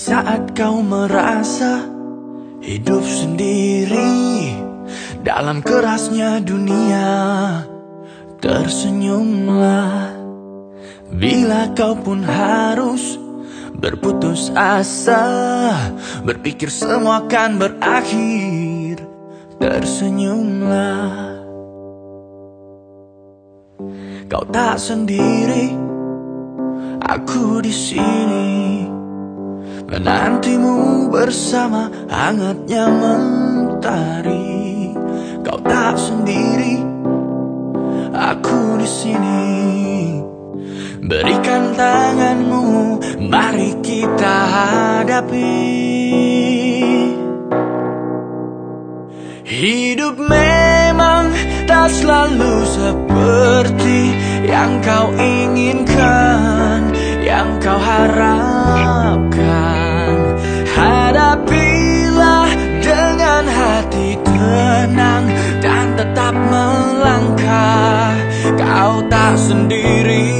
saat kau merasa hidup sendiri dalam kerasnya dunia, tersenyumlah. Bila kau pun harus berputus asa, berpikir semua akan berakhir, tersenyumlah. Kau tak sendiri, aku di sini menantimu bersama hangatnya mentari. Kau tak sendiri, aku di sini. Berikan tanganmu, mari kita hadapi. Hidup memang tak selalu seperti yang kau inginkan, yang kau harapkan. Melangkah. Kau tak sendiri.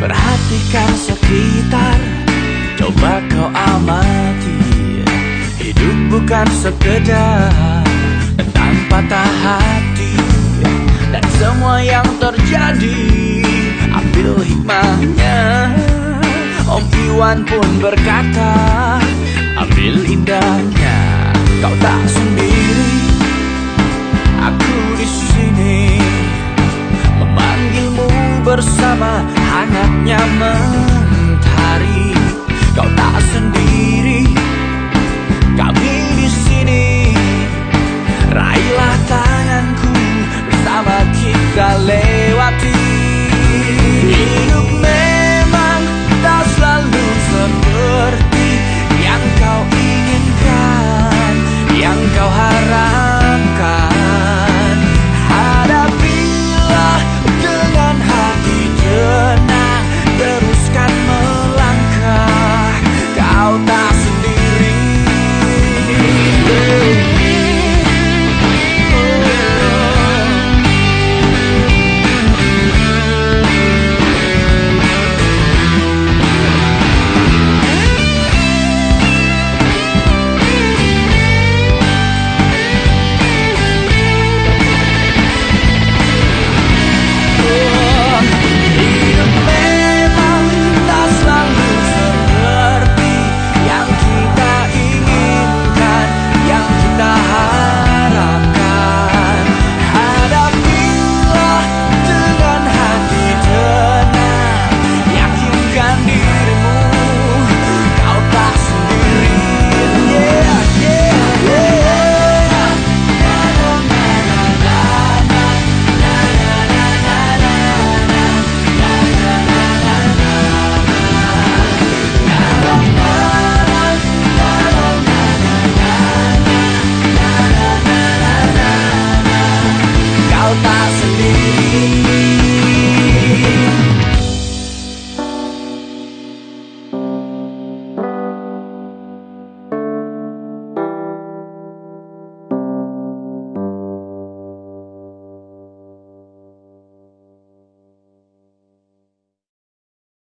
Perhatikan sekitar Coba kau amati Hidup bukan sekedar patah hati Dan semua yang terjadi Ambil hikmahnya. Om Iwan pun berkata Ambil indahnya Kau tak sendiri. Aku di sini Memanggilmu bersama Hangatnya mentari Kau tak sendiri.